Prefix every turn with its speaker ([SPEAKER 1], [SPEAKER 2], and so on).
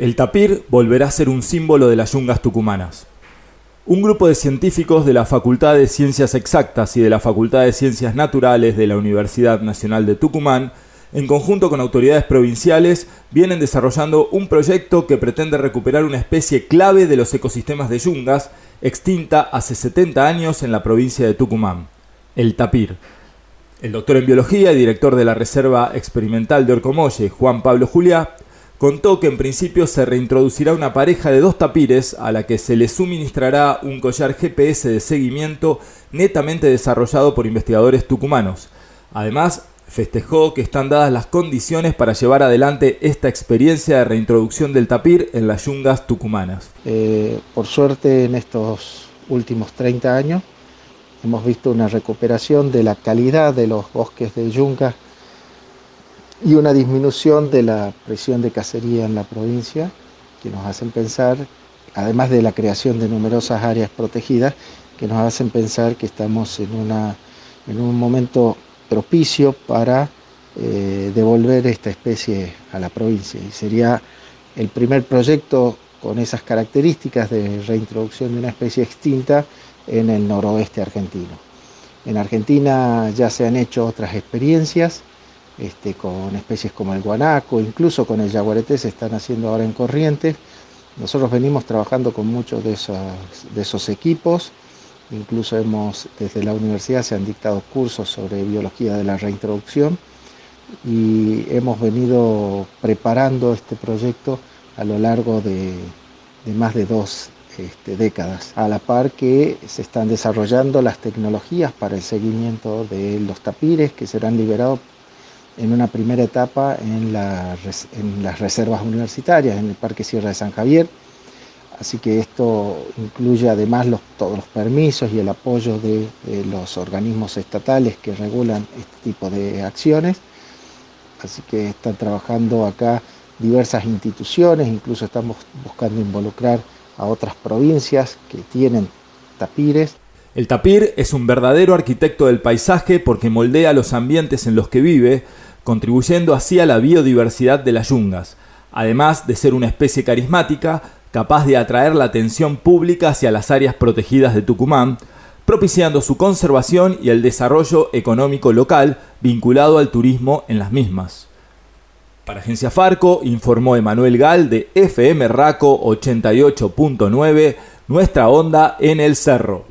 [SPEAKER 1] El tapir volverá a ser un símbolo de las yungas tucumanas. Un grupo de científicos de la Facultad de Ciencias Exactas y de la Facultad de Ciencias Naturales de la Universidad Nacional de Tucumán, en conjunto con autoridades provinciales, vienen desarrollando un proyecto que pretende recuperar una especie clave de los ecosistemas de yungas, extinta hace 70 años en la provincia de Tucumán, el tapir. El doctor en biología y director de la Reserva Experimental de Orcomolle, Juan Pablo Juliá, contó que en principio se reintroducirá una pareja de dos tapires a la que se le suministrará un collar GPS de seguimiento netamente desarrollado por investigadores tucumanos. Además, festejó que están dadas las condiciones para llevar adelante esta experiencia de reintroducción del tapir en las yungas tucumanas.
[SPEAKER 2] Eh, por suerte en estos últimos 30 años hemos visto una recuperación de la calidad de los bosques de yungas y una disminución de la presión de cacería en la provincia, que nos hacen pensar, además de la creación de numerosas áreas protegidas, que nos hacen pensar que estamos en, una, en un momento propicio para eh, devolver esta especie a la provincia. Y sería el primer proyecto con esas características de reintroducción de una especie extinta en el noroeste argentino. En Argentina ya se han hecho otras experiencias, este, con especies como el guanaco, incluso con el yaguareté se están haciendo ahora en Corrientes. Nosotros venimos trabajando con muchos de esos, de esos equipos, incluso hemos, desde la universidad se han dictado cursos sobre biología de la reintroducción y hemos venido preparando este proyecto a lo largo de, más de dos este, décadas, a la par que se están desarrollando las tecnologías para el seguimiento de los tapires que serán liberados en una primera etapa en, las reservas universitarias, en el Parque Sierra de San Javier. Así que esto incluye además todos los permisos y el apoyo de, los organismos estatales que regulan este tipo de acciones. Así que están trabajando acá diversas instituciones, incluso estamos buscando involucrar a otras provincias que tienen tapires.
[SPEAKER 1] El tapir es un verdadero arquitecto del paisaje porque moldea los ambientes en los que vive, contribuyendo así a la biodiversidad de las yungas, además de ser una especie carismática capaz de atraer la atención pública hacia las áreas protegidas de Tucumán, propiciando su conservación y el desarrollo económico local vinculado al turismo en las mismas. Para Agencia Farco informó Emanuel Gal de FM Raco 88.9, nuestra onda en el cerro.